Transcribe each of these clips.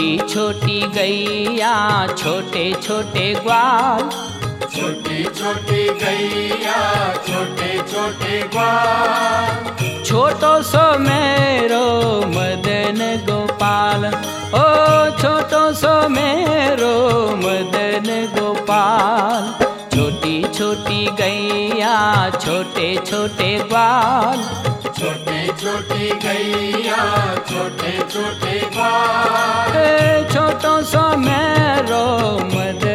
छोटी छोटी गैया छोटे छोटे ग्वाल। छोटी छोटी गैया छोटे छोटे ग्वाल। गैया छोटे छोटे ग्वाल छोटे छोटे गैया छोटे छोटे ग्वाल छोटो सो मेरो मदन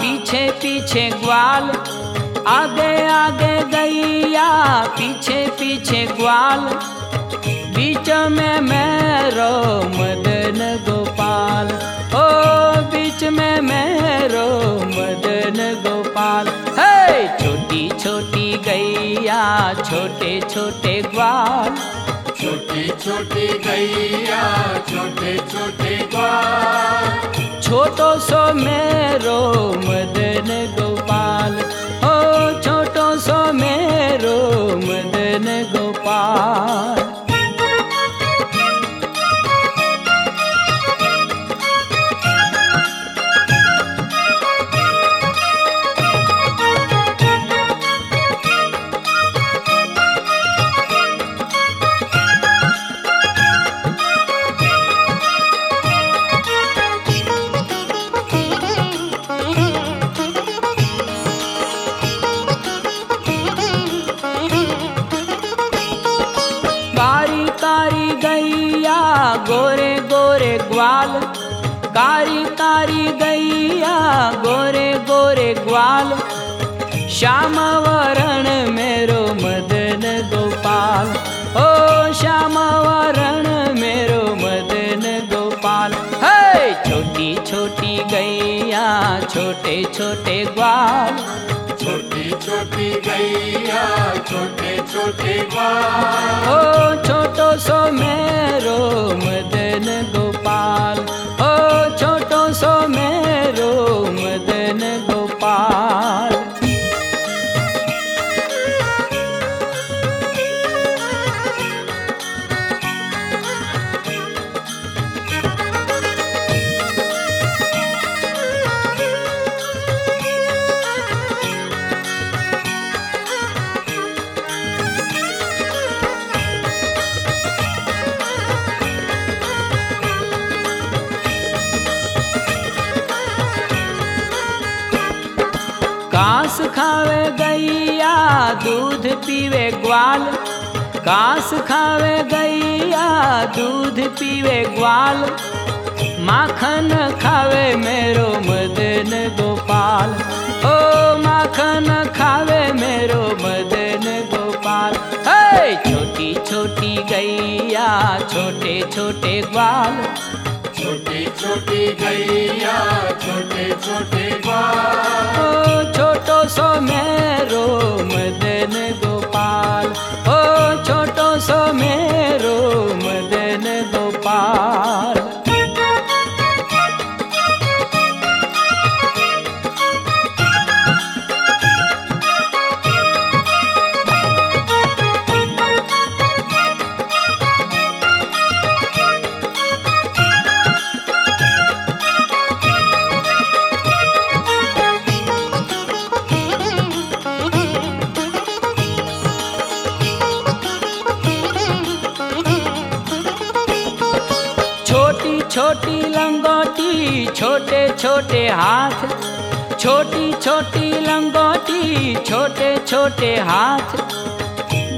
पीछे पीछे ग्वाल। आगे आगे गैया, पीछे पीछे ग्वाल। बीच में मेरो मदन गोपाल। ओ, बीच में मेरो मदन गोपाल। हे, छोटी छोटी गैया, छोटे छोटे ग्वाल। छोटी छोटी गैया, छोटे छोटे ग्वाल। छोटो सो मेरो मदन गोपाल। ओ छोटो सो मेरो मदन गोपाल। गोरे गोरे ग्वाल। कारी कारी गैया गोरे गोरे ग्वाल। श्याम वरण मेरो मदन गोपाल। ओ श्याम वरण मेरो मदन गोपाल। है छोटी छोटी गैया छोटे छोटे ग्वाल। छोटी छोटी गैया छोटे छोटे ग्वाल। ओ कांस खावे गैया दूध पीवे ग्वाल। कांस खावे गैया दूध पीवे ग्वाल। माखन खावे मेरो मदन गोपाल। ओ माखन खावे मेरो मदन गोपाल। हे छोटी छोटी गैया छोटे छोटे ग्वाल। छोटी छोटी गैया छोटे छोटे ग्वाल। सो मेरो मदन गोपाल। ओ छोटो सो मेरो मदन गोपाल। छोटी लंगोटी, छोटे छोटे हाथ। छोटी छोटी लंगोटी, छोटे छोटे हाथ।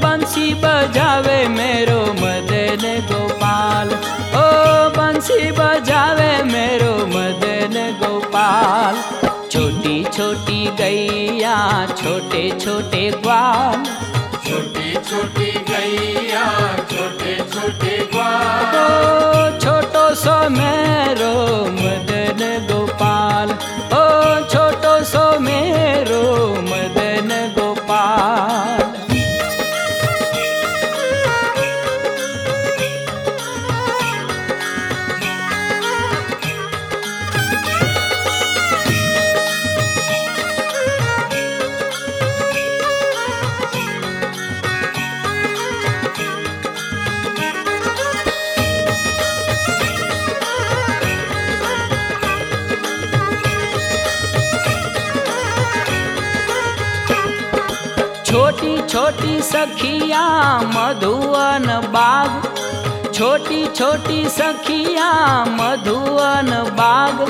बंसी बजावे मेरो मदन गोपाल। ओ, बंसी बजावे मेरो मदन गोपाल। छोटी छोटी गैया, छोटे छोटे ग्वाल। छोटी छोटी गैया छोटे छोटे ग्वाल छोटो सो मेरो मदन गोपाल छोटी छोटी सखिया मधुवन बाग। छोटी छोटी सखिया मधुवन बाग।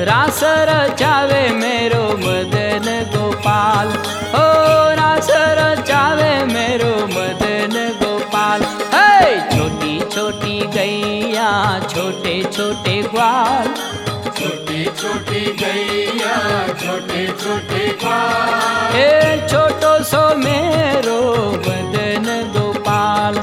रास रचावे मेरो मदन गोपाल। ओ रास रचावे मेरो मदन गोपाल। हे, छोटी छोटी गैया, छोटे छोटे ग्वाल। छोटी गैया छोटे छोटे छोटो सो मेरो बदन दोपाल